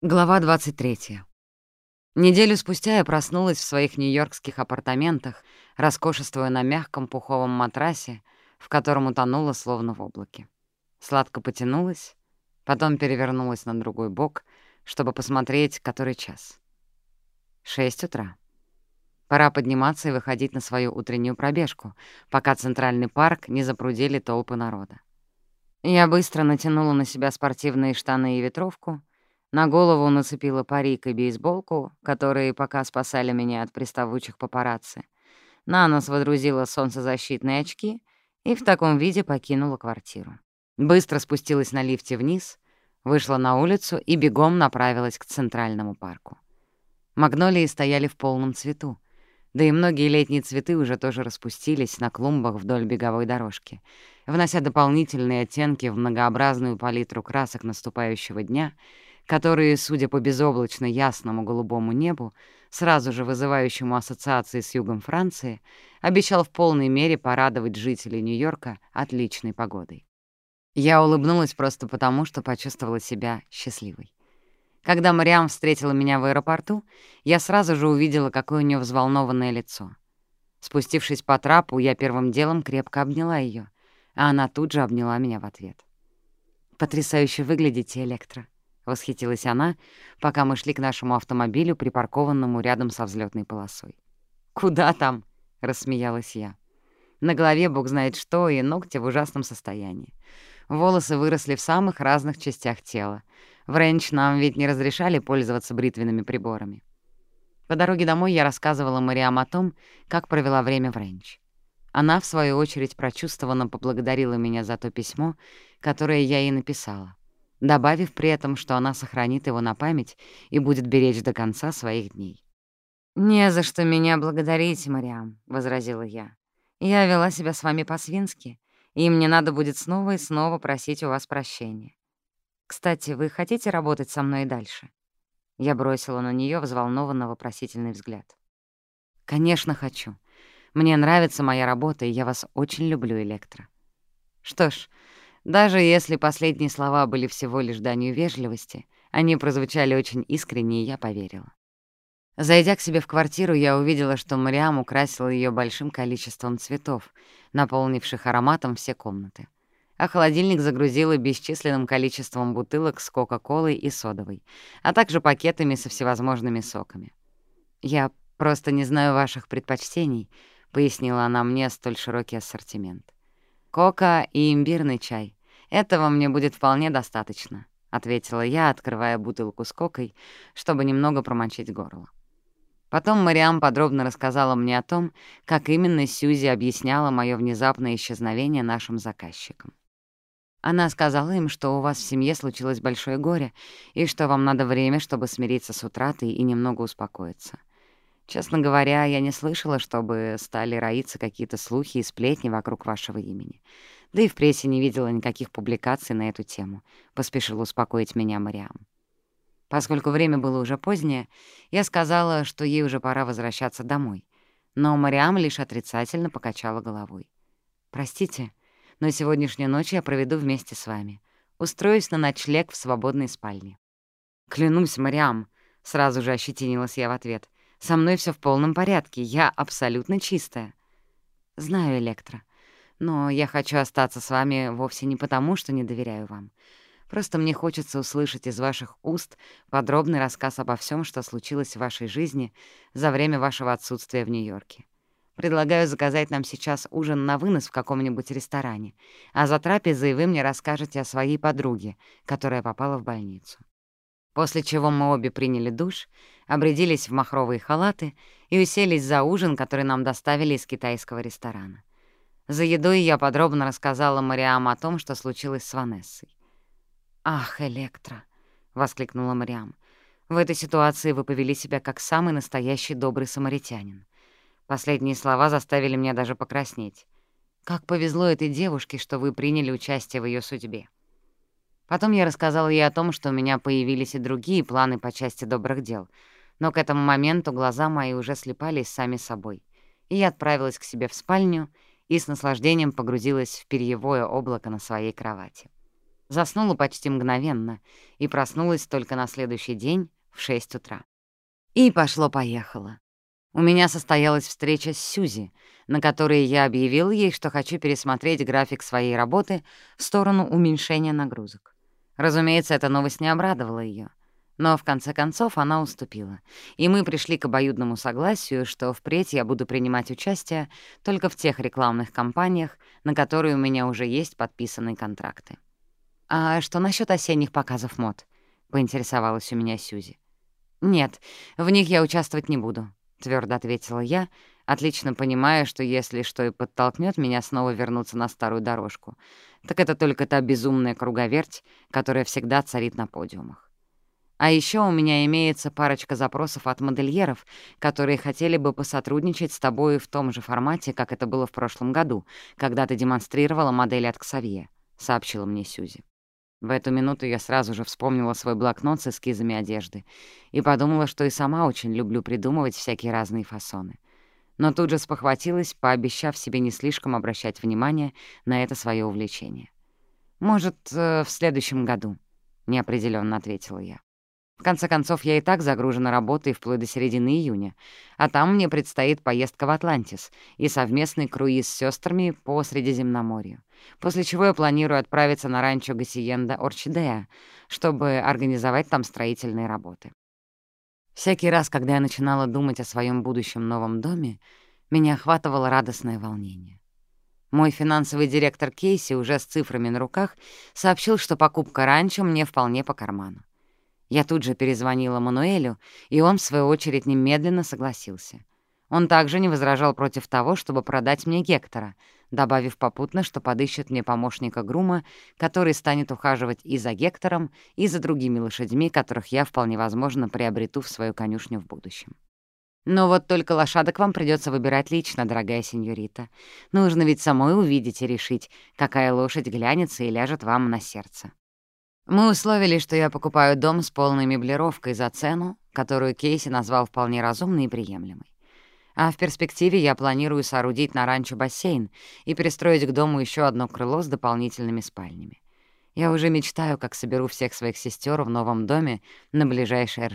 Глава 23. Неделю спустя я проснулась в своих нью-йоркских апартаментах, роскошествуя на мягком пуховом матрасе, в котором утонула словно в облаке. Сладко потянулась, потом перевернулась на другой бок, чтобы посмотреть, который час. Шесть утра. Пора подниматься и выходить на свою утреннюю пробежку, пока Центральный парк не запрудили толпы народа. Я быстро натянула на себя спортивные штаны и ветровку — на голову нацепила парик и бейсболку, которые пока спасали меня от приставучих папарацци. На нос водрузила солнцезащитные очки и в таком виде покинула квартиру. Быстро спустилась на лифте вниз, вышла на улицу и бегом направилась к Центральному парку. Магнолии стояли в полном цвету, да и многие летние цветы уже тоже распустились на клумбах вдоль беговой дорожки, внося дополнительные оттенки в многообразную палитру красок наступающего дня — которые, судя по безоблачно ясному голубому небу, сразу же вызывающему ассоциации с югом Франции, обещал в полной мере порадовать жителей Нью-Йорка отличной погодой. Я улыбнулась просто потому, что почувствовала себя счастливой. Когда Мариам встретила меня в аэропорту, я сразу же увидела, какое у нее взволнованное лицо. Спустившись по трапу, я первым делом крепко обняла ее, а она тут же обняла меня в ответ. «Потрясающе выглядите, Электро», восхитилась она, пока мы шли к нашему автомобилю, припаркованному рядом со взлетной полосой. «Куда там?» — рассмеялась я. На голове бог знает что, и ногти в ужасном состоянии. Волосы выросли в самых разных частях тела. В рейндж нам ведь не разрешали пользоваться бритвенными приборами. По дороге домой я рассказывала Мариам о том, как провела время в рейндж. Она, в свою очередь, прочувствованно поблагодарила меня за то письмо, которое я ей написала добавив при этом, что она сохранит его на память и будет беречь до конца своих дней. «Не за что меня благодарить, Мариам», — возразила я. «Я вела себя с вами по-свински, и мне надо будет снова и снова просить у вас прощения. Кстати, вы хотите работать со мной и дальше?» Я бросила на нее взволнованно вопросительный взгляд. «Конечно, хочу. Мне нравится моя работа, и я вас очень Даже если последние слова были всего лишь данью вежливости, они прозвучали очень искренне, и я поверила. Зайдя к себе в квартиру, я увидела, что Мариам украсила ее большим количеством цветов, наполнивших ароматом все комнаты. А холодильник загрузила бесчисленным количеством бутылок с Кока-Колой и содовой, а также пакетами со всевозможными соками. «Я просто не знаю ваших предпочтений», — пояснила она мне столь широкий ассортимент. «Кока и имбирный чай», «Этого мне будет вполне достаточно», — ответила я, открывая бутылку с кокой, чтобы немного промочить горло. Потом Мариам подробно рассказала мне о том, как именно Сьюзи объясняла моё внезапное исчезновение нашим заказчикам. Она сказала им, что у вас в семье случилось большое горе и что вам надо время, чтобы смириться с утратой и немного успокоиться. Честно говоря, я не слышала, чтобы стали роиться какие-то слухи и сплетни вокруг вашего имени да и в прессе не видела никаких публикаций на эту тему», — поспешила успокоить меня Мариам. Поскольку время было уже позднее, я сказала, что ей уже пора возвращаться домой, но Мариам лишь отрицательно покачала головой. «Простите, но сегодняшнюю ночь я проведу вместе с вами. Устроюсь на ночлег в свободной спальне». «Клянусь, Мариам», — сразу же ощетинилась я в ответ, «со мной все в полном порядке, я абсолютно чистая». «Знаю, Электро. Но я хочу остаться с вами вовсе не потому, что не доверяю вам. Просто мне хочется услышать из ваших уст подробный рассказ обо всем, что случилось в вашей жизни за время вашего отсутствия в Нью-Йорке. Предлагаю заказать нам сейчас ужин на вынос в каком-нибудь ресторане, а за трапезой вы мне расскажете о своей подруге, которая попала в больницу. После чего мы обе приняли душ, обрядились в махровые халаты и уселись за ужин, который нам доставили из китайского ресторана. За едой я подробно рассказала Мариам о том, что случилось с Ванессой. «Ах, Электро!» — воскликнула Мариам. «В этой ситуации вы повели себя как самый настоящий добрый самаритянин. Последние слова заставили меня даже покраснеть. Как повезло этой девушке, что вы приняли участие в ее судьбе. Потом я рассказала ей о том, что у меня появились и другие планы по части добрых дел, но к этому моменту глаза мои уже слепались сами собой, и я отправилась к себе в спальню — и с наслаждением погрузилась в перьевое облако на своей кровати. Заснула почти мгновенно и проснулась только на следующий день в 6 утра. И пошло-поехало. У меня состоялась встреча с Сюзи, на которой я объявил ей, что хочу пересмотреть график своей работы в сторону уменьшения нагрузок. Разумеется, эта новость не обрадовала ее. Но в конце концов она уступила, и мы пришли к обоюдному согласию, что впредь я буду принимать участие только в тех рекламных кампаниях, на которые у меня уже есть подписанные контракты. «А что насчет осенних показов мод?» — поинтересовалась у меня Сюзи. «Нет, в них я участвовать не буду», — твердо ответила я, отлично понимая, что если что и подтолкнет меня снова вернуться на старую дорожку, так это только та безумная круговерть, которая всегда царит на подиумах. А еще у меня имеется парочка запросов от модельеров, которые хотели бы посотрудничать с тобой в том же формате, как это было в прошлом году, когда ты демонстрировала модель от Ксавье», — сообщила мне Сюзи. В эту минуту я сразу же вспомнила свой блокнот с эскизами одежды и подумала, что и сама очень люблю придумывать всякие разные фасоны. Но тут же спохватилась, пообещав себе не слишком обращать внимание на это свое увлечение. «Может, э, в следующем году», — неопределенно ответила я. В конце концов, я и так загружена работой вплоть до середины июня, а там мне предстоит поездка в Атлантис и совместный круиз с сестрами по Средиземноморью, после чего я планирую отправиться на ранчо Гассиенда Орчидея, чтобы организовать там строительные работы. Всякий раз, когда я начинала думать о своем будущем новом доме, меня охватывало радостное волнение. Мой финансовый директор Кейси уже с цифрами на руках сообщил, что покупка ранчо мне вполне по карману. Я тут же перезвонила Мануэлю, и он, в свою очередь, немедленно согласился. Он также не возражал против того, чтобы продать мне Гектора, добавив попутно, что подыщет мне помощника грума, который станет ухаживать и за Гектором, и за другими лошадьми, которых я, вполне возможно, приобрету в свою конюшню в будущем. Но вот только лошадок вам придется выбирать лично, дорогая сеньорита. Нужно ведь самой увидеть и решить, какая лошадь глянется и ляжет вам на сердце. Мы условились, что я покупаю дом с полной меблировкой за цену, которую Кейси назвал вполне разумной и приемлемой.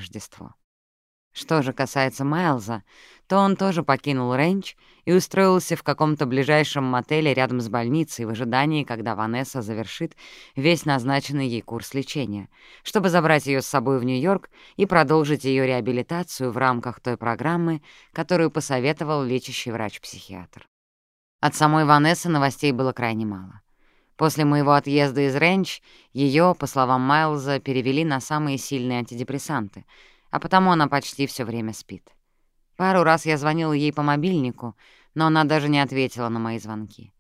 А в перспективе я планирую соорудить на ранчо бассейн и пристроить к дому еще одно крыло с дополнительными спальнями. Я уже мечтаю, как соберу всех своих сестер в новом доме на ближайшее Рождество. Что же касается Майлза, то он тоже покинул рейндж и устроился в каком-то ближайшем мотеле рядом с больницей в ожидании, когда Ванесса завершит весь назначенный ей курс лечения, чтобы забрать ее с собой в Нью-Йорк и продолжить ее реабилитацию в рамках той программы, которую посоветовал лечащий врач-психиатр. От самой Ванессы новостей было крайне мало. После моего отъезда из Рейндж ее, по словам Майлза, перевели на самые сильные антидепрессанты — а потому она почти все время спит. Пару раз я звонила ей по мобильнику, но она даже не ответила на мои звонки.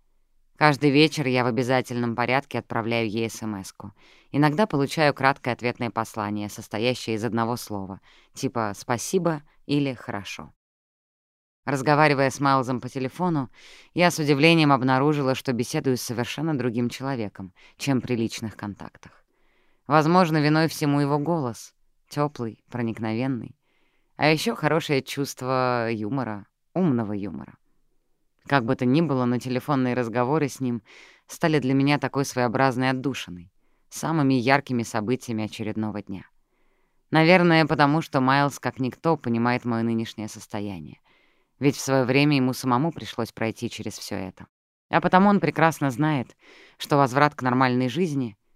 Каждый вечер я в обязательном порядке отправляю ей смс -ку. Иногда получаю краткое ответное послание, состоящее из одного слова, типа «спасибо» или «хорошо». Разговаривая с Майлзом по телефону, я с удивлением обнаружила, что беседую с совершенно другим человеком, чем при личных контактах. Возможно, виной всему его голос теплый, проникновенный. А еще хорошее чувство юмора, умного юмора. Как бы то ни было, но телефонные разговоры с ним стали для меня такой своеобразной отдушиной, самыми яркими событиями очередного дня. Наверное, потому что Майлз, как никто, понимает мое нынешнее состояние. Ведь в свое время ему самому пришлось пройти через все это. А потому он прекрасно знает, что возврат к нормальной жизни —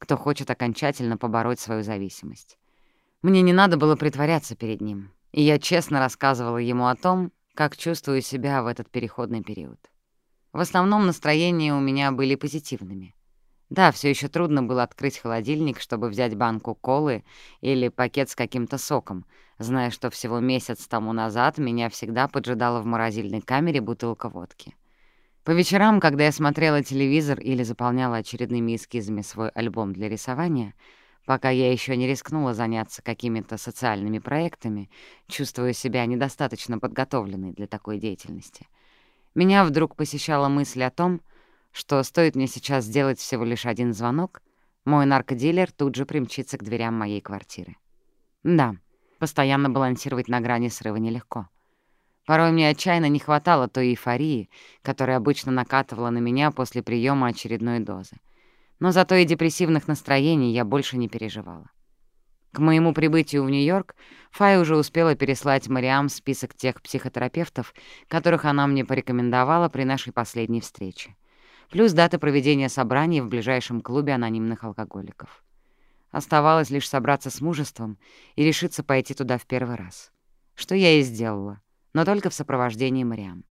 это, пожалуй, самое тяжкое испытание для любого, кто хочет окончательно побороть свою зависимость. Мне не надо было притворяться перед ним, и я честно рассказывала ему о том, как чувствую себя в этот переходный период. В основном настроения у меня были позитивными. Да, все еще трудно было открыть холодильник, чтобы взять банку колы или пакет с каким-то соком, зная, что всего месяц тому назад меня всегда поджидала в морозильной камере бутылка водки. По вечерам, когда я смотрела телевизор или заполняла очередными эскизами свой альбом для рисования, пока я еще не рискнула заняться какими-то социальными проектами, чувствуя себя недостаточно подготовленной для такой деятельности, меня вдруг посещала мысль о том, что стоит мне сейчас сделать всего лишь один звонок, мой наркодилер тут же примчится к дверям моей квартиры. Да, постоянно балансировать на грани срыва нелегко. Порой мне отчаянно не хватало той эйфории, которая обычно накатывала на меня после приема очередной дозы. Но зато и депрессивных настроений я больше не переживала. К моему прибытию в Нью-Йорк Фай уже успела переслать Мариам список тех психотерапевтов, которых она мне порекомендовала при нашей последней встрече, плюс даты проведения собраний в ближайшем клубе анонимных алкоголиков. Оставалось лишь собраться с мужеством и решиться пойти туда в первый раз. Что я и сделала, но только в сопровождении Мариам.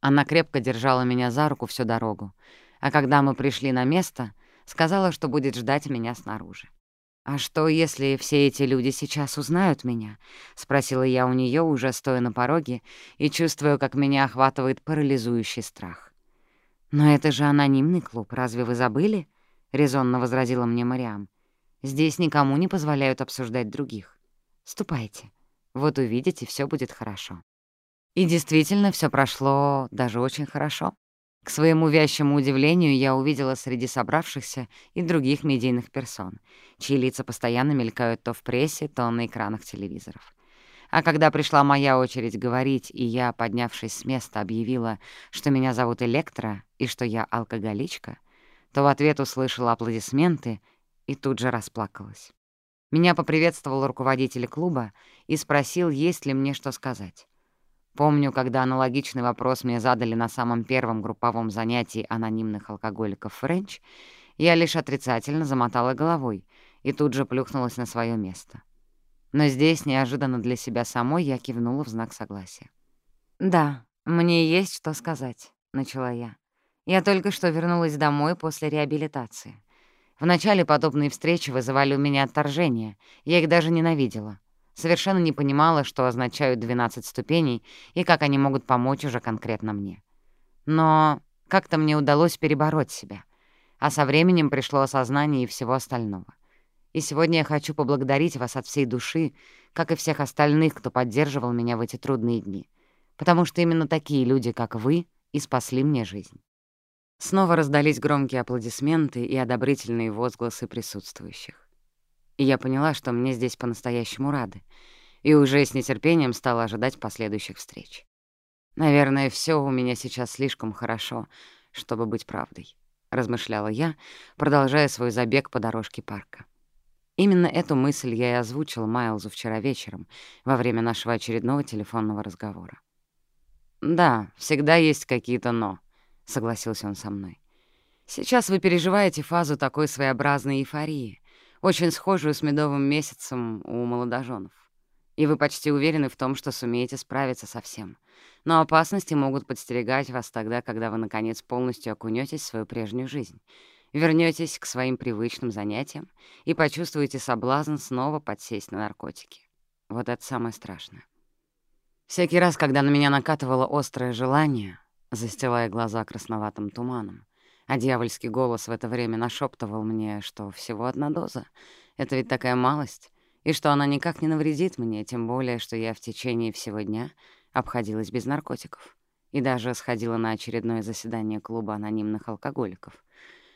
Она крепко держала меня за руку всю дорогу, а когда мы пришли на место, сказала, что будет ждать меня снаружи. «А что, если все эти люди сейчас узнают меня?» — спросила я у нее, уже стоя на пороге, и чувствую, как меня охватывает парализующий страх. «Но это же анонимный клуб, разве вы забыли?» — резонно возразила мне Мариам. «Здесь никому не позволяют обсуждать других. Ступайте. Вот увидите, все будет хорошо». И действительно, все прошло даже очень хорошо. К своему вящему удивлению, я увидела среди собравшихся и других медийных персон, чьи лица постоянно мелькают то в прессе, то на экранах телевизоров. А когда пришла моя очередь говорить, и я, поднявшись с места, объявила, что меня зовут Электра и что я алкоголичка, то в ответ услышала аплодисменты и тут же расплакалась. Меня поприветствовал руководитель клуба и спросил, есть ли мне что сказать. Помню, когда аналогичный вопрос мне задали на самом первом групповом занятии анонимных алкоголиков Френч, я лишь отрицательно замотала головой и тут же плюхнулась на свое место. Но здесь, неожиданно для себя самой, я кивнула в знак согласия. «Да, мне есть что сказать», — начала я. «Я только что вернулась домой после реабилитации. Вначале подобные встречи вызывали у меня отторжение, я их даже ненавидела совершенно не понимала, что означают 12 ступеней и как они могут помочь уже конкретно мне. Но как-то мне удалось перебороть себя, а со временем пришло осознание и всего остального. И сегодня я хочу поблагодарить вас от всей души, как и всех остальных, кто поддерживал меня в эти трудные дни, потому что именно такие люди, как вы, и спасли мне жизнь. Снова раздались громкие аплодисменты и одобрительные возгласы присутствующих и я поняла, что мне здесь по-настоящему рады, и уже с нетерпением стала ожидать последующих встреч. «Наверное, все у меня сейчас слишком хорошо, чтобы быть правдой», — размышляла я, продолжая свой забег по дорожке парка. Именно эту мысль я и озвучила Майлзу вчера вечером, во время нашего очередного телефонного разговора. «Да, всегда есть какие-то «но», — согласился он со мной. «Сейчас вы переживаете фазу такой своеобразной эйфории, очень схожую с медовым месяцем у молодоженов. И вы почти уверены в том, что сумеете справиться со всем. Но опасности могут подстерегать вас тогда, когда вы, наконец, полностью окунетесь в свою прежнюю жизнь, вернетесь к своим привычным занятиям и почувствуете соблазн снова подсесть на наркотики. Вот это самое страшное. Всякий раз, когда на меня накатывало острое желание, застилая глаза красноватым туманом, а дьявольский голос в это время нашептывал мне, что всего одна доза. Это ведь такая малость, и что она никак не навредит мне, тем более, что я в течение всего дня обходилась без наркотиков и даже сходила на очередное заседание клуба анонимных алкоголиков,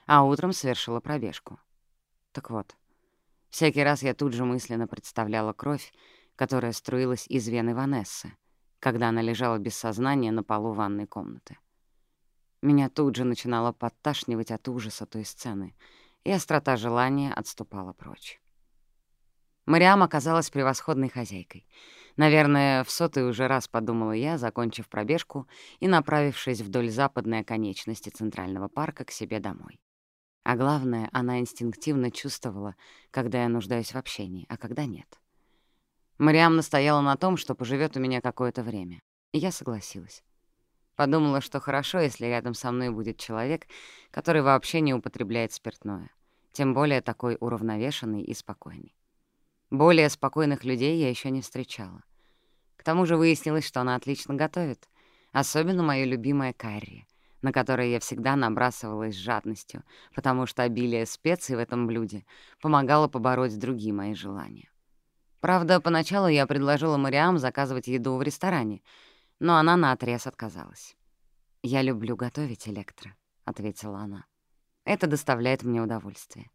а утром совершила пробежку. Так вот, всякий раз я тут же мысленно представляла кровь, которая струилась из вены Ванессы, когда она лежала без сознания на полу ванной комнаты. Меня тут же начинало подташнивать от ужаса той сцены, и острота желания отступала прочь. Мариам оказалась превосходной хозяйкой. Наверное, в сотый уже раз подумала я, закончив пробежку и направившись вдоль западной оконечности Центрального парка к себе домой. А главное, она инстинктивно чувствовала, когда я нуждаюсь в общении, а когда нет. Мариам настояла на том, что поживет у меня какое-то время, и я согласилась. Подумала, что хорошо, если рядом со мной будет человек, который вообще не употребляет спиртное, тем более такой уравновешенный и спокойный. Более спокойных людей я еще не встречала. К тому же выяснилось, что она отлично готовит, особенно моё любимое карри, на которое я всегда набрасывалась с жадностью, потому что обилие специй в этом блюде помогало побороть другие мои желания. Правда, поначалу я предложила Мариам заказывать еду в ресторане — но она наотрез отказалась. «Я люблю готовить, Электро», — ответила она. «Это доставляет мне удовольствие.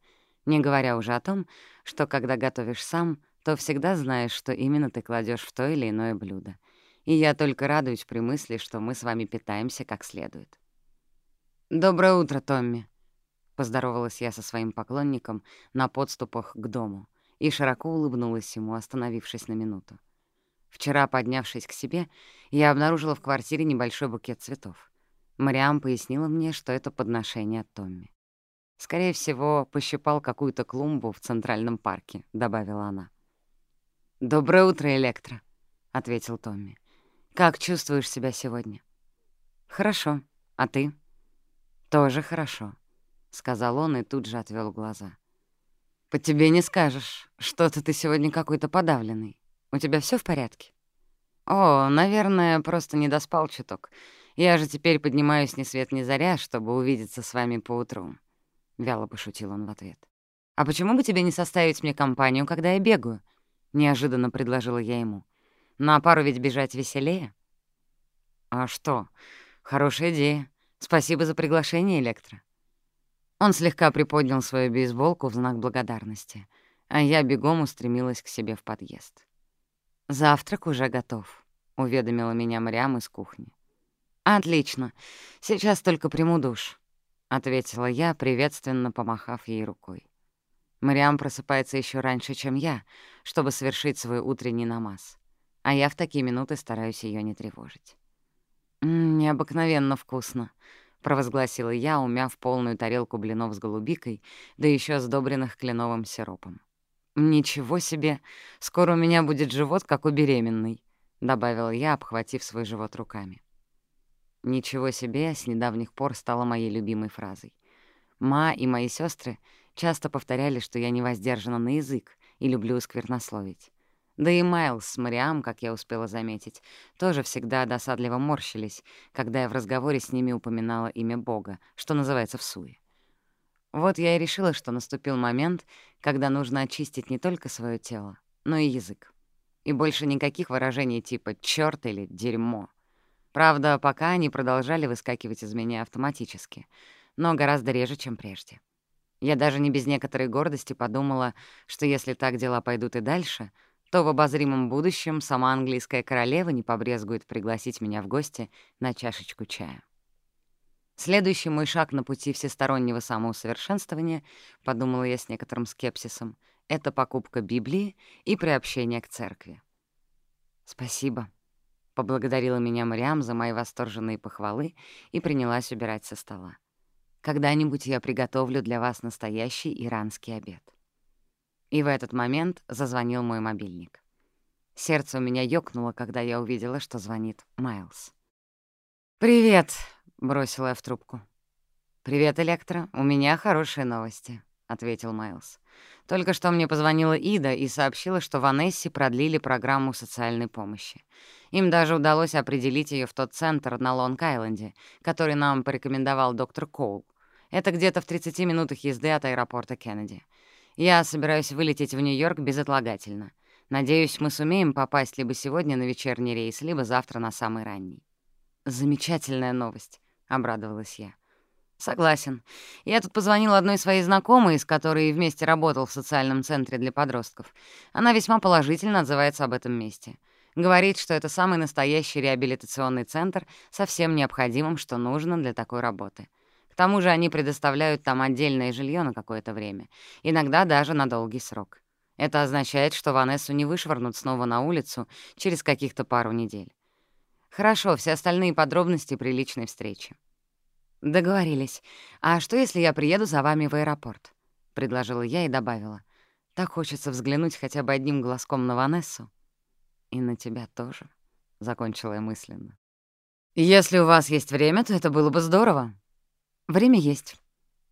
Не говоря уже о том, что когда готовишь сам, то всегда знаешь, что именно ты кладешь в то или иное блюдо. и я только радуюсь при мысли, что мы с вами питаемся как следует. «Доброе утро, Томми», — поздоровалась я со своим поклонником на подступах к дому и широко улыбнулась ему, остановившись на минуту. Вчера, поднявшись к себе, я обнаружила в квартире небольшой букет цветов. Мариам пояснила мне, что это подношение от Томми. «Скорее всего, пощипал какую-то клумбу в Центральном парке», — добавила она. «Доброе утро, Электро», — ответил Томми. «Как чувствуешь себя сегодня?» «Хорошо. А ты?» «Тоже хорошо», — сказал он и тут же отвел глаза. «По тебе не скажешь. Что-то ты сегодня какой-то подавленный». У тебя все в порядке?» «О, наверное, просто не доспал чуток. Я же теперь поднимаюсь ни свет ни заря, чтобы увидеться с вами поутру», — вяло пошутил он в ответ. «А почему бы тебе не составить мне компанию, когда я бегаю?» — неожиданно предложила я ему. «На пару ведь бежать веселее». «А что? Хорошая идея. Спасибо за приглашение, Электро». Он слегка приподнял свою бейсболку в знак благодарности, а я бегом устремилась к себе в подъезд. «Завтрак уже готов», — уведомила меня Мариам из кухни. «Отлично. Сейчас только приму душ», — ответила я, приветственно помахав ей рукой. Мариам просыпается еще раньше, чем я, чтобы совершить свой утренний намаз, а я в такие минуты стараюсь ее не тревожить. «М -м, «Необыкновенно вкусно», — провозгласила я, умяв полную тарелку блинов с голубикой, да еще сдобренных кленовым сиропом. «Ничего себе! Скоро у меня будет живот, как у беременной», — добавила я, обхватив свой живот руками. «Ничего себе» с недавних пор стала моей любимой фразой. Ма и мои сестры часто повторяли, что я невоздержана на язык и люблю сквернословить. Да и Майлз с Мариам, как я успела заметить, тоже всегда досадливо морщились, когда я в разговоре с ними упоминала имя Бога, что называется в суе. Вот я и решила, что наступил момент, когда нужно очистить не только свое тело, но и язык. И больше никаких выражений типа «чёрт» или «дерьмо». Правда, пока они продолжали выскакивать из меня автоматически, но гораздо реже, чем прежде. Я даже не без некоторой гордости подумала, что если так дела пойдут и дальше, то в обозримом будущем сама английская королева не побрезгует пригласить меня в гости на чашечку чая. Следующий мой шаг на пути всестороннего самоусовершенствования, подумала я с некоторым скепсисом, это покупка Библии и приобщение к церкви. «Спасибо», — поблагодарила меня Мариам за мои восторженные похвалы и принялась убирать со стола. «Когда-нибудь я приготовлю для вас настоящий иранский обед». И в этот момент зазвонил мой мобильник. Сердце у меня ёкнуло, когда я увидела, что звонит Майлз. «Привет!» — бросила я в трубку. «Привет, Электро. У меня хорошие новости», — ответил Майлз. «Только что мне позвонила Ида и сообщила, что в Анессе продлили программу социальной помощи. Им даже удалось определить ее в тот центр на Лонг-Айленде, который нам порекомендовал доктор Коул. Это где-то в 30 минутах езды от аэропорта Кеннеди. Я собираюсь вылететь в Нью-Йорк безотлагательно. Надеюсь, мы сумеем попасть либо сегодня на вечерний рейс, либо завтра на самый ранний». «Замечательная новость», — обрадовалась я. «Согласен. Я тут позвонила одной своей знакомой, с которой вместе работал в социальном центре для подростков. Она весьма положительно отзывается об этом месте. Говорит, что это самый настоящий реабилитационный центр со всем необходимым, что нужно для такой работы. К тому же они предоставляют там отдельное жилье на какое-то время, иногда даже на долгий срок. Это означает, что Ванессу не вышвырнут снова на улицу через каких-то пару недель. Хорошо, все остальные подробности при личной встрече. Договорились. А что, если я приеду за вами в аэропорт? Предложила я и добавила. Так хочется взглянуть хотя бы одним глазком на Ванессу. И на тебя тоже, — закончила я мысленно. Если у вас есть время, то это было бы здорово. Время есть.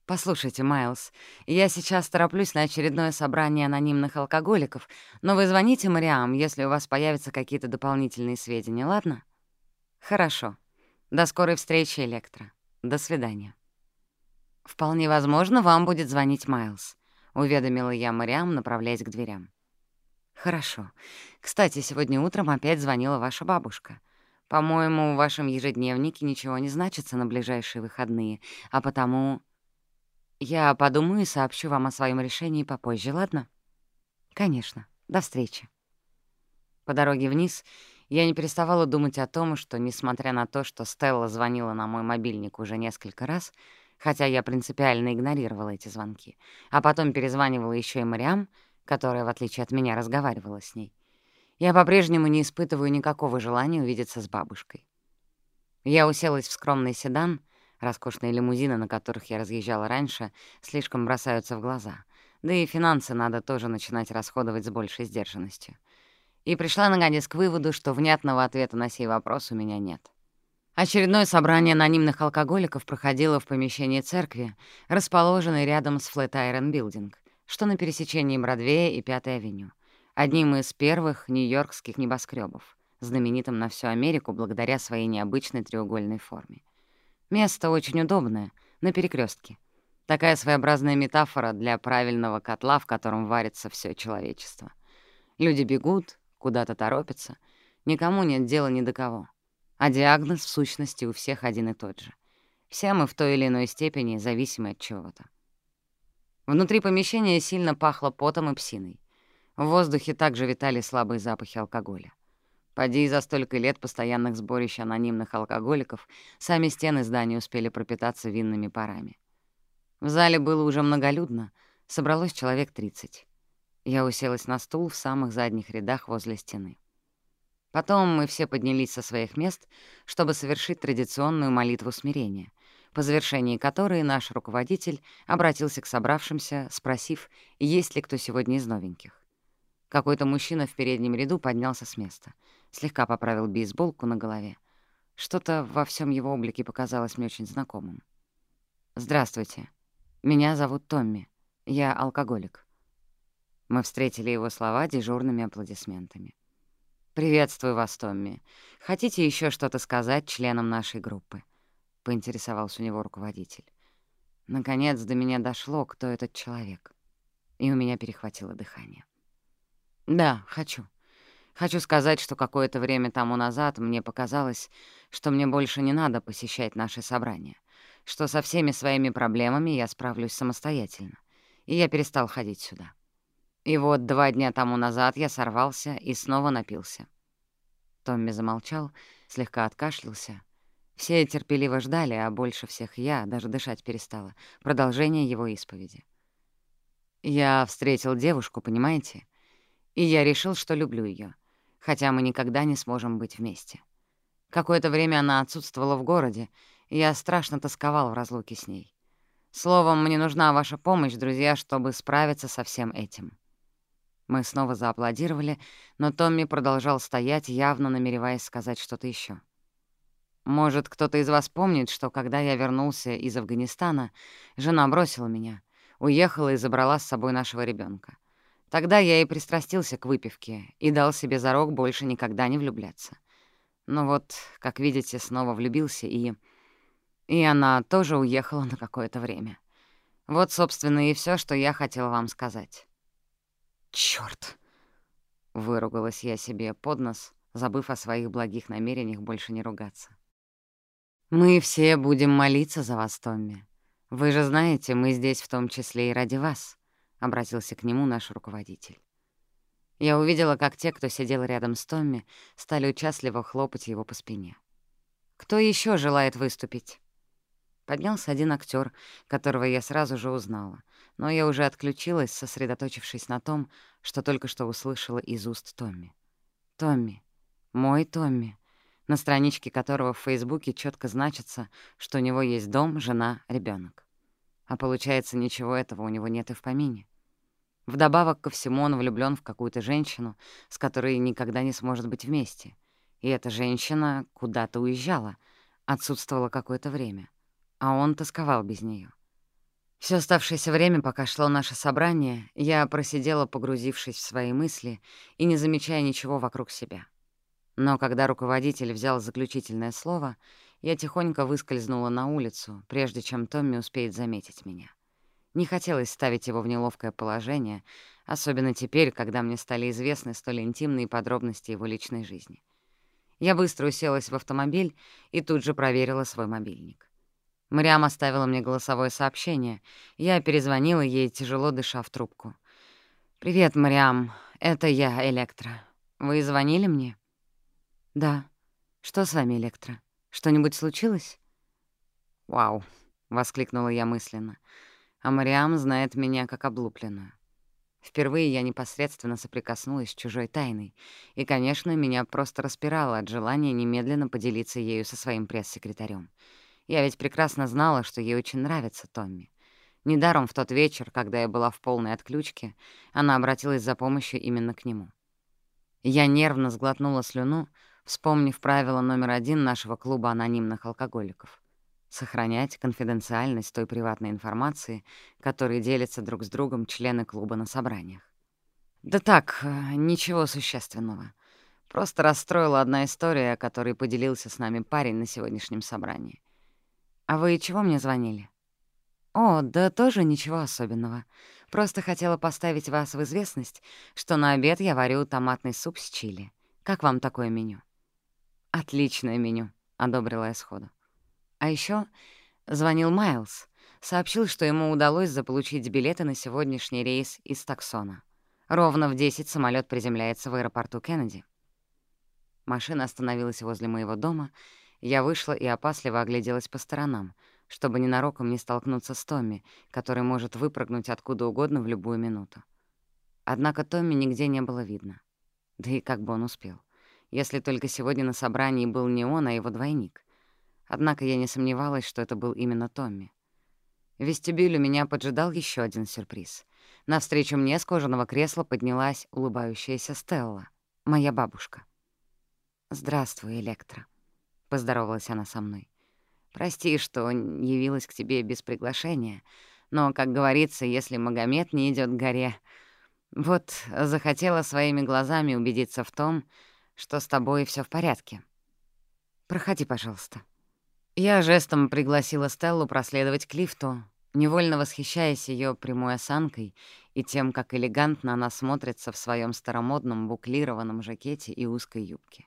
«Послушайте, Майлз, я сейчас тороплюсь на очередное собрание анонимных алкоголиков, но вы звоните Мариам, если у вас появятся какие-то дополнительные сведения, ладно?» Хорошо. До скорой встречи, Электро. До свидания. Вполне возможно, вам будет звонить Майлз, уведомила я Мариам, направляясь к дверям. Хорошо. Кстати, сегодня утром опять звонила ваша бабушка. По-моему, в вашем ежедневнике ничего не значится на ближайшие выходные, а потому... Я подумаю и сообщу вам о своем решении попозже, ладно? Конечно. До встречи. По дороге вниз Я не переставала думать о том, что, несмотря на то, что Стелла звонила на мой мобильник уже несколько раз, хотя я принципиально игнорировала эти звонки, а потом перезванивала еще и Мариам, которая, в отличие от меня, разговаривала с ней, я по-прежнему не испытываю никакого желания увидеться с бабушкой. Я уселась в скромный седан, роскошные лимузины, на которых я разъезжала раньше, слишком бросаются в глаза, да и финансы надо тоже начинать расходовать с большей сдержанностью. И пришла, наконец, к выводу, что внятного ответа на сей вопрос у меня нет. Очередное собрание анонимных алкоголиков проходило в помещении церкви, расположенной рядом с Flatiron Building, что на пересечении Бродвея и Пятой авеню — одним из первых нью-йоркских небоскребов, знаменитым на всю Америку благодаря своей необычной треугольной форме. Место очень удобное, на перекрестке. Такая своеобразная метафора для правильного котла, в котором варится все человечество. Люди куда то торопится, никому нет дела ни до кого. А диагноз в сущности у всех один и тот же. Все мы в той или иной степени зависимы от чего-то. Внутри помещения сильно пахло потом и псиной. В воздухе также витали слабые запахи алкоголя. Поди за столько лет постоянных сборищ анонимных алкоголиков, сами стены здания успели пропитаться винными парами. В зале было уже многолюдно, собралось человек тридцать. Я уселась на стул в самых задних рядах возле стены. Потом мы все поднялись со своих мест, чтобы совершить традиционную молитву смирения, по завершении которой наш руководитель обратился к собравшимся, спросив, есть ли кто сегодня из новеньких. Какой-то мужчина в переднем ряду поднялся с места, слегка поправил бейсболку на голове. Что-то во всем его облике показалось мне очень знакомым. «Здравствуйте. Меня зовут Томми. Я алкоголик». Мы встретили его слова дежурными аплодисментами. «Приветствую вас, Томми. Хотите еще что-то сказать членам нашей группы?» — поинтересовался у него руководитель. Наконец до меня дошло, кто этот человек, и у меня перехватило дыхание. Да, хочу. Хочу сказать, что какое-то время тому назад мне показалось, что мне больше не надо посещать наши собрания, что со всеми своими проблемами я справлюсь самостоятельно, и я перестал ходить сюда. И вот два дня тому назад я сорвался и снова напился. Томми замолчал, слегка откашлялся. Все терпеливо ждали, а больше всех я, даже дышать перестала, продолжение его исповеди. Я встретил девушку, понимаете? И я решил, что люблю ее, хотя мы никогда не сможем быть вместе. Какое-то время она отсутствовала в городе, и я страшно тосковал в разлуке с ней. Словом, мне нужна ваша помощь, друзья, чтобы справиться со всем этим». Мы снова зааплодировали, но Томми продолжал стоять, явно намереваясь сказать что-то еще. «Может, кто-то из вас помнит, что когда я вернулся из Афганистана, жена бросила меня, уехала и забрала с собой нашего ребенка. Тогда я и пристрастился к выпивке и дал себе зарок больше никогда не влюбляться. Но вот, как видите, снова влюбился, и... И она тоже уехала на какое-то время. Вот, собственно, и все, что я хотела вам сказать. «Чёрт!» — выругалась я себе под нос, забыв о своих благих намерениях больше не ругаться. «Мы все будем молиться за вас, Томми. Вы же знаете, мы здесь в том числе и ради вас обратился к нему наш руководитель. Я увидела, как те, кто сидел рядом с Томми, стали участливо хлопать его по спине. «Кто еще желает выступить?» Поднялся один актер, которого я сразу же узнала, но я уже отключилась, сосредоточившись на том, что только что услышала из уст Томми. «Томми. Мой Томми», на страничке которого в Фейсбуке четко значится, что у него есть дом, жена, ребенок. А получается, ничего этого у него нет и в помине. Вдобавок ко всему он влюблён в какую-то женщину, с которой никогда не сможет быть вместе. И эта женщина куда-то уезжала, отсутствовала какое-то время, а он тосковал без неё. Всё оставшееся время, пока шло наше собрание, я просидела, погрузившись в свои мысли и не замечая ничего вокруг себя. Но когда руководитель взял заключительное слово, я тихонько выскользнула на улицу, прежде чем Томми успеет заметить меня. Не хотелось ставить его в неловкое положение, особенно теперь, когда мне стали известны столь интимные подробности его личной жизни. Я быстро уселась в автомобиль и тут же проверила свой мобильник. Мариам оставила мне голосовое сообщение. Я перезвонила ей, тяжело дыша в трубку. «Привет, Мариам. Это я, Электро. Вы звонили мне?» «Да. Что с вами, Электро? Что-нибудь случилось?» «Вау!» — воскликнула я мысленно. «А Мариам знает меня как облупленную. Впервые я непосредственно соприкоснулась с чужой тайной, и, конечно, меня просто распирало от желания немедленно поделиться ею со своим пресс-секретарем. Я ведь прекрасно знала, что ей очень нравится Томми. Недаром в тот вечер, когда я была в полной отключке, она обратилась за помощью именно к нему. Я нервно сглотнула слюну, вспомнив правило номер один нашего клуба анонимных алкоголиков — сохранять конфиденциальность той приватной информации, которой делятся друг с другом члены клуба на собраниях. Да так, э, ничего существенного. Просто расстроила одна история, о которой поделился с нами парень на сегодняшнем собрании. «А вы чего мне звонили?» «О, да тоже ничего особенного. Просто хотела поставить вас в известность, что на обед я варю томатный суп с чили. Как вам такое меню?» «Отличное меню», — одобрила я сходу. А еще звонил Майлз, сообщил, что ему удалось заполучить билеты на сегодняшний рейс из Таксона. Ровно в 10 самолет приземляется в аэропорту Кеннеди. Машина остановилась возле моего дома, я вышла и опасливо огляделась по сторонам — чтобы ненароком не столкнуться с Томми, который может выпрыгнуть откуда угодно в любую минуту. Однако Томми нигде не было видно. Да и как бы он успел, если только сегодня на собрании был не он, а его двойник. Однако я не сомневалась, что это был именно Томми. В вестибюле меня поджидал еще один сюрприз. Навстречу мне с кожаного кресла поднялась улыбающаяся Стелла, моя бабушка. «Здравствуй, Электро», — поздоровалась она со мной. «Прости, что явилась к тебе без приглашения, но, как говорится, если Магомед не идет к горе...» Вот захотела своими глазами убедиться в том, что с тобой все в порядке. Проходи, пожалуйста. Я жестом пригласила Стеллу проследовать к лифту, невольно восхищаясь ее прямой осанкой и тем, как элегантно она смотрится в своем старомодном буклированном жакете и узкой юбке.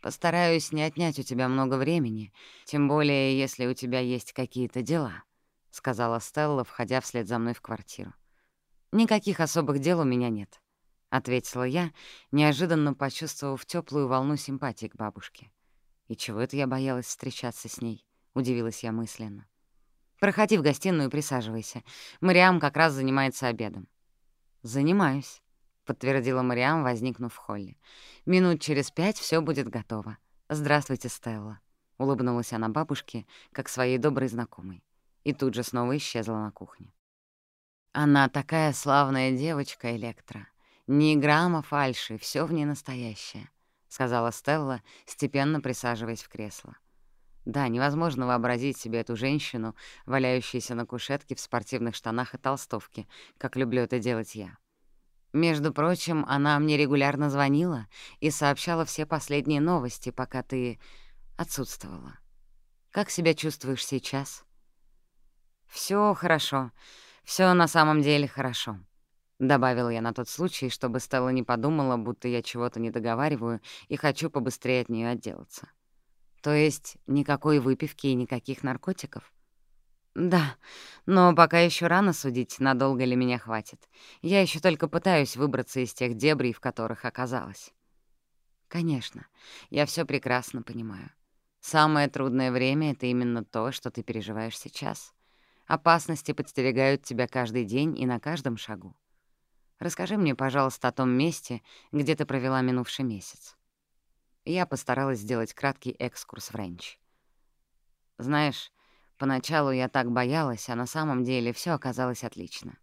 Постараюсь не отнять у тебя много времени, тем более если у тебя есть какие-то дела», — сказала Стелла, входя вслед за мной в квартиру. «Никаких особых дел у меня нет», — ответила я, неожиданно почувствовав теплую волну симпатии к бабушке. «И чего это я боялась встречаться с ней?» — удивилась я мысленно. «Проходи в гостиную и присаживайся. Мариам как раз занимается обедом». «Занимаюсь», подтвердила Мариам, возникнув в холле. «Минут через пять все будет готово. Здравствуйте, Стелла», — улыбнулась она бабушке, как своей доброй знакомой, и тут же снова исчезла на кухне. «Она такая славная девочка, Электра. Ни грамма фальши, все в ней настоящее», — сказала Стелла, степенно присаживаясь в кресло. Да, невозможно вообразить себе эту женщину, валяющуюся на кушетке в спортивных штанах и толстовке, как люблю это делать я. Между прочим, она мне регулярно звонила и сообщала все последние новости, пока ты отсутствовала. Как себя чувствуешь сейчас? Все хорошо. Все на самом деле хорошо. Добавила я на тот случай, чтобы Стелла не подумала, будто я чего-то не договариваю и хочу побыстрее от нее отделаться. То есть никакой выпивки и никаких наркотиков? «Да, но пока еще рано судить, надолго ли меня хватит. Я еще только пытаюсь выбраться из тех дебрей, в которых оказалась». «Конечно, я все прекрасно понимаю. Самое трудное время — это именно то, что ты переживаешь сейчас. Опасности подстерегают тебя каждый день и на каждом шагу. Расскажи мне, пожалуйста, о том месте, где ты провела минувший месяц». Я постаралась сделать краткий экскурс в Ренч. «Знаешь, Поначалу я так боялась, а на самом деле все оказалось отлично.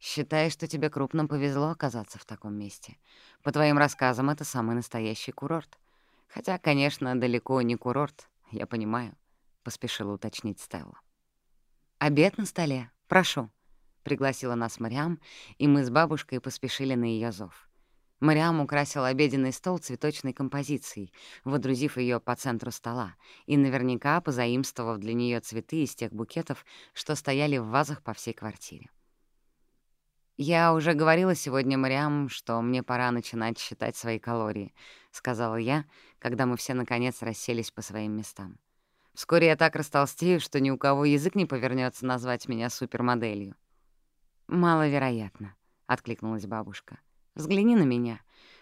Считай, что тебе крупно повезло оказаться в таком месте. По твоим рассказам, это самый настоящий курорт. Хотя, конечно, далеко не курорт, я понимаю, — поспешила уточнить Стелла. «Обед на столе, прошу», — пригласила нас Мариам, и мы с бабушкой поспешили на ее зов. Мариам украсила обеденный стол цветочной композицией, водрузив ее по центру стола, и наверняка позаимствовав для нее цветы из тех букетов, что стояли в вазах по всей квартире. «Я уже говорила сегодня Мариам, что мне пора начинать считать свои калории», — сказала я, когда мы все наконец расселись по своим местам. «Вскоре я так растолстею, что ни у кого язык не повернется назвать меня супермоделью». «Маловероятно», — откликнулась бабушка. Взгляни на меня.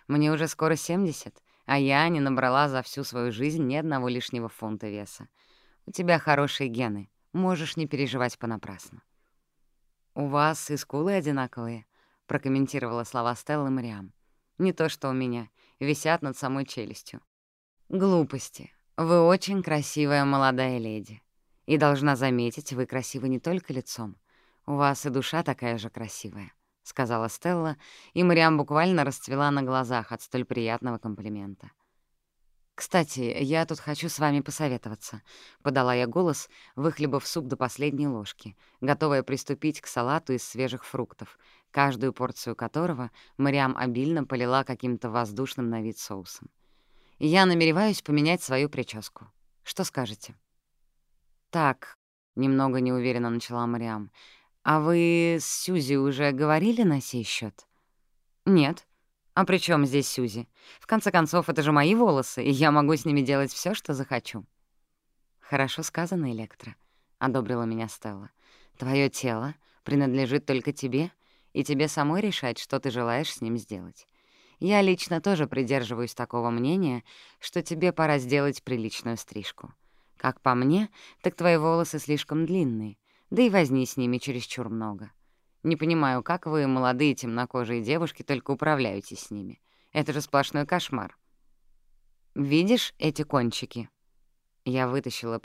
Мне уже скоро 70, а я не набрала за всю свою жизнь ни одного лишнего фунта веса. У тебя хорошие гены, можешь не переживать понапрасну». «У вас и скулы одинаковые», — прокомментировала слова Стеллы Мариам. «Не то, что у меня, висят над самой челюстью». «Глупости. Вы очень красивая молодая леди. И должна заметить, вы красивы не только лицом. У вас и душа такая же красивая», — сказала Стелла, и Мариам буквально расцвела на глазах от столь приятного комплимента. «Кстати, я тут хочу с вами посоветоваться», — подала я голос, выхлебав суп до последней ложки, готовая приступить к салату из свежих фруктов, каждую порцию которого Мариам обильно полила каким-то воздушным на вид соусом. «Я намереваюсь поменять свою прическу. Что скажете?» «Так», — немного неуверенно начала Мариам, «а вы с Сюзи уже говорили на сей счет? «Нет», «А при чем здесь Сюзи? В конце концов, это же мои волосы, и я могу с ними делать все, что захочу». «Хорошо сказано, Электро», — одобрила меня Стелла. «Твое тело принадлежит только тебе, и тебе самой решать, что ты желаешь с ним сделать. Я лично тоже придерживаюсь такого мнения, что тебе пора сделать приличную стрижку. Как по мне, так твои волосы слишком длинные, да и возни с ними чересчур много. Не понимаю, как вы, молодые темнокожие девушки, только управляетесь с ними. Это же сплошной кошмар. Видишь эти кончики? Я вытащила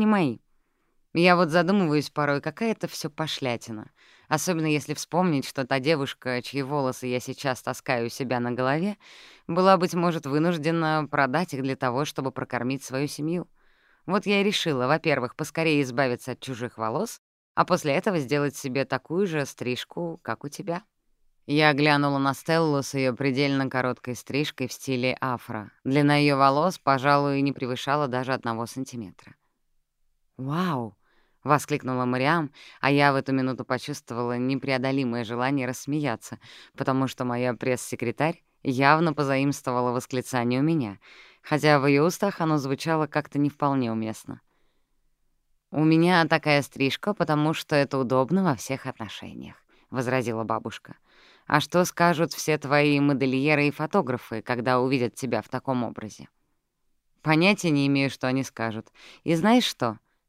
прядь волос из своего конского хвоста. Они же не настоящие. Мне их нарастили искусственно. Бабушка взяла прядь в руку и пощупала ее. «А на ощупь, как настоящие», — удивленно заметила она. «Так они и есть настоящие, только не мои». Я вот задумываюсь порой, какая это все пошлятина. Особенно если вспомнить, что та девушка, чьи волосы я сейчас таскаю у себя на голове, была, быть может, вынуждена продать их для того, чтобы прокормить свою семью. Вот я и решила, во-первых, поскорее избавиться от чужих волос, а после этого сделать себе такую же стрижку, как у тебя. Я глянула на Стеллу с ее предельно короткой стрижкой в стиле афро. Длина ее волос, пожалуй, не превышала даже одного сантиметра. «Вау!» — воскликнула Мариам, а я в эту минуту почувствовала непреодолимое желание рассмеяться, потому что моя пресс-секретарь явно позаимствовала восклицание у меня, хотя в ее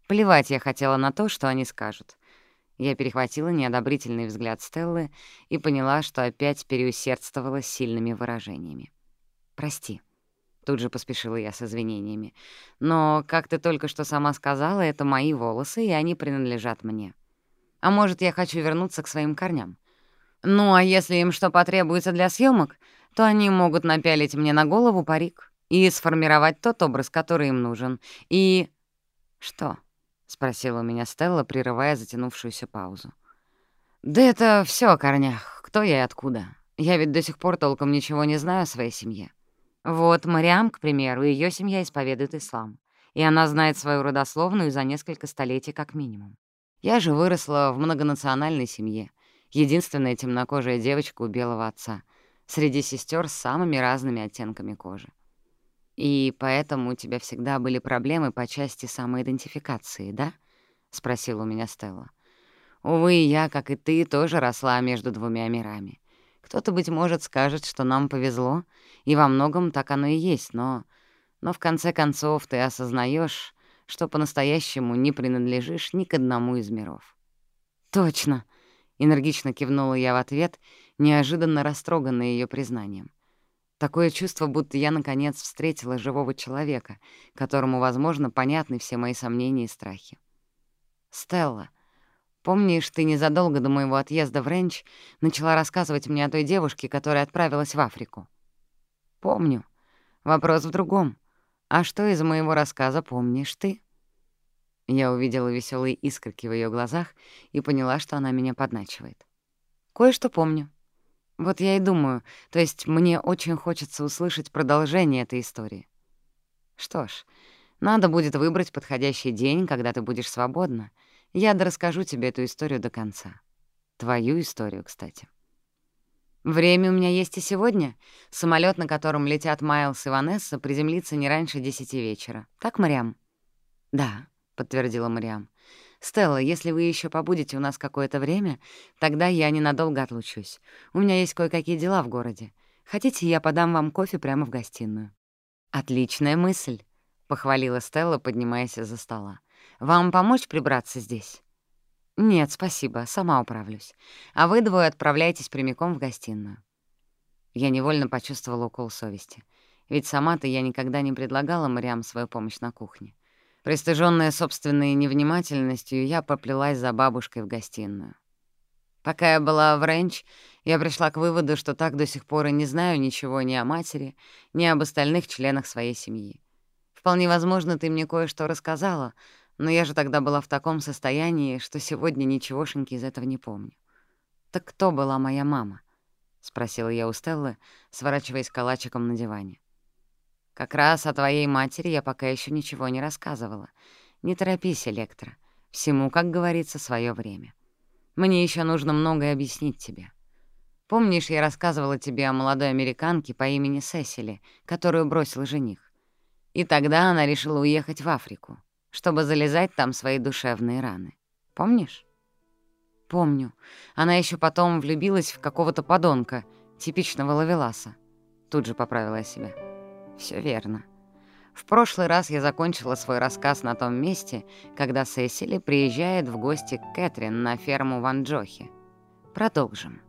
Плевать я хотела на то, что они скажут. Я перехватила неодобрительный взгляд Стеллы и поняла, что опять переусердствовала сильными выражениями. «Прости», — тут же поспешила я с извинениями, «но, как ты только что сама сказала, это мои волосы, и они принадлежат мне. А может, я хочу вернуться к своим корням? Ну, а если им что потребуется для съемок, то они могут напялить мне на голову парик и сформировать тот образ, который им нужен. И... что?» спросила меня Стелла, прерывая затянувшуюся паузу. «Да это все о корнях. Кто я и откуда? Я ведь до сих пор толком ничего не знаю о своей семье. Вот Мариам, к примеру, ее семья исповедует ислам, и она знает свою родословную за несколько столетий как минимум. Я же выросла в многонациональной семье, единственная темнокожая девочка у белого отца, среди сестер с самыми разными оттенками кожи. И поэтому у тебя всегда были проблемы по части самоидентификации, да? — спросила у меня Стелла. «Увы, я, как и ты, тоже росла между двумя мирами. Кто-то, быть может, скажет, что нам повезло, и во многом так оно и есть, но... Но в конце концов ты осознаешь, что по-настоящему не принадлежишь ни к одному из миров». «Точно!» — энергично кивнула я в ответ, неожиданно растроганная ее признанием. Такое чувство, будто я, наконец, встретила живого человека, которому, возможно, понятны все мои сомнения и страхи. «Стелла, помнишь, ты незадолго до моего отъезда в Ренч начала рассказывать мне о той девушке, которая отправилась в Африку?» «Помню. Вопрос в другом. А что из моего рассказа помнишь ты?» Я увидела веселые искорки в ее глазах и поняла, что она меня подначивает. «Кое-что помню», Вот я и думаю, то есть мне очень хочется услышать продолжение этой истории. Что ж, надо будет выбрать подходящий день, когда ты будешь свободна. Я расскажу тебе эту историю до конца. Твою историю, кстати. Время у меня есть и сегодня. Самолет, на котором летят Майлз и Ванесса, приземлится не раньше десяти вечера. Так, Мариам? Да, подтвердила Мариам. Стелла, если вы еще побудете у нас какое-то время, тогда я ненадолго отлучусь. У меня есть кое-какие дела в городе. Хотите, я подам вам кофе прямо в гостиную?» «Отличная мысль», — похвалила Стелла, поднимаясь из-за стола. «Вам помочь прибраться здесь?» «Нет, спасибо, сама управлюсь. А вы двое отправляйтесь прямиком в гостиную». Я невольно почувствовала укол совести. Ведь сама-то я никогда не предлагала Мариам свою помощь на кухне. Пристыжённая собственной невнимательностью, я поплелась за бабушкой в гостиную. Пока я была в Ренч, я пришла к выводу, что так до сих пор и не знаю ничего ни о матери, ни об остальных членах своей семьи. Вполне возможно, ты мне кое-что рассказала, но я же тогда была в таком состоянии, что сегодня ничегошеньки из этого не помню. «Так кто была моя мама?» — спросила я у Стеллы, сворачиваясь калачиком на диване. «Как раз о твоей матери я пока еще ничего не рассказывала. Не торопись, Электро. Всему, как говорится, свое время. Мне еще нужно многое объяснить тебе. Помнишь, я рассказывала тебе о молодой американке по имени Сесили, которую бросил жених? И тогда она решила уехать в Африку чтобы залезать там свои душевные раны. Помнишь? Помню. Она еще потом влюбилась в какого-то подонка, типичного лавеласа. Тут же поправила себя. Все верно. В прошлый раз я закончила свой рассказ на том месте, когда Сесили приезжает в гости